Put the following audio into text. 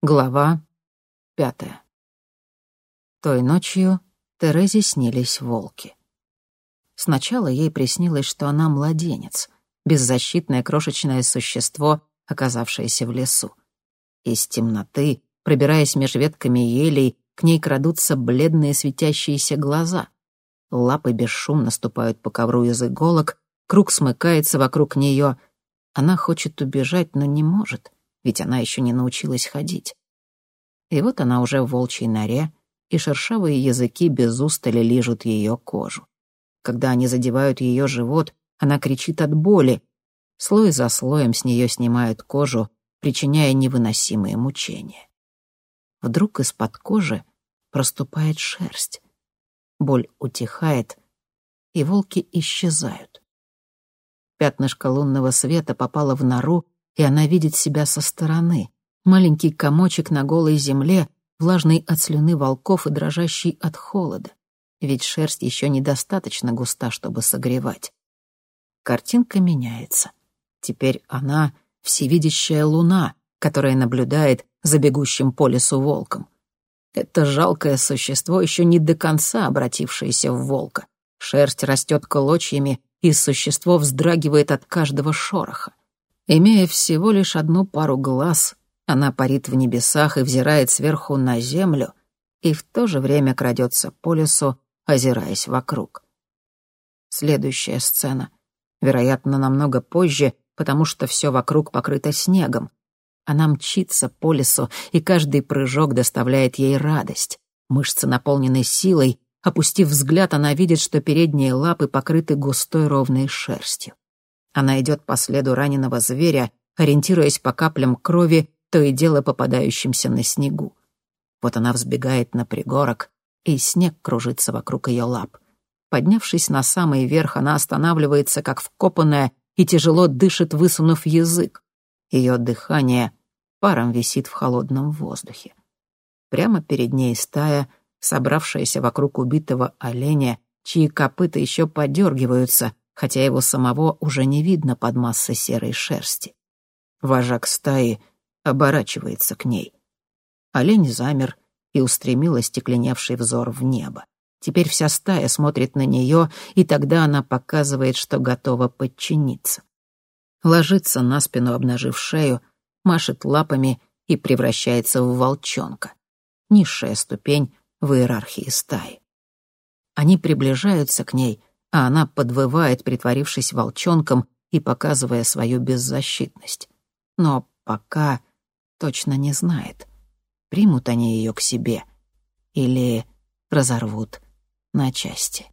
Глава пятая. Той ночью Терезе снились волки. Сначала ей приснилось, что она младенец, беззащитное крошечное существо, оказавшееся в лесу. Из темноты, пробираясь меж ветками елей, к ней крадутся бледные светящиеся глаза. Лапы бесшумно ступают по ковру из иголок, круг смыкается вокруг нее. Она хочет убежать, но не может — ведь она еще не научилась ходить. И вот она уже в волчьей норе, и шершавые языки без устали лижут ее кожу. Когда они задевают ее живот, она кричит от боли. Слой за слоем с нее снимают кожу, причиняя невыносимые мучения. Вдруг из-под кожи проступает шерсть. Боль утихает, и волки исчезают. Пятнышко лунного света попало в нору и она видит себя со стороны. Маленький комочек на голой земле, влажный от слюны волков и дрожащий от холода. Ведь шерсть еще недостаточно густа, чтобы согревать. Картинка меняется. Теперь она — всевидящая луна, которая наблюдает за бегущим по лесу волком. Это жалкое существо, еще не до конца обратившееся в волка. Шерсть растет клочьями, и существо вздрагивает от каждого шороха. Имея всего лишь одну пару глаз, она парит в небесах и взирает сверху на землю, и в то же время крадется по лесу, озираясь вокруг. Следующая сцена. Вероятно, намного позже, потому что все вокруг покрыто снегом. Она мчится по лесу, и каждый прыжок доставляет ей радость. Мышцы наполнены силой, опустив взгляд, она видит, что передние лапы покрыты густой ровной шерстью. Она идет по следу раненого зверя, ориентируясь по каплям крови, то и дело попадающимся на снегу. Вот она взбегает на пригорок, и снег кружится вокруг ее лап. Поднявшись на самый верх, она останавливается, как вкопанная, и тяжело дышит, высунув язык. Ее дыхание паром висит в холодном воздухе. Прямо перед ней стая, собравшаяся вокруг убитого оленя, чьи копыта еще подергиваются, хотя его самого уже не видно под массой серой шерсти. Вожак стаи оборачивается к ней. Олень замер и устремил остекленевший взор в небо. Теперь вся стая смотрит на нее, и тогда она показывает, что готова подчиниться. Ложится на спину, обнажив шею, машет лапами и превращается в волчонка. Низшая ступень в иерархии стаи. Они приближаются к ней, а она подвывает, притворившись волчонком и показывая свою беззащитность. Но пока точно не знает, примут они ее к себе или разорвут на части.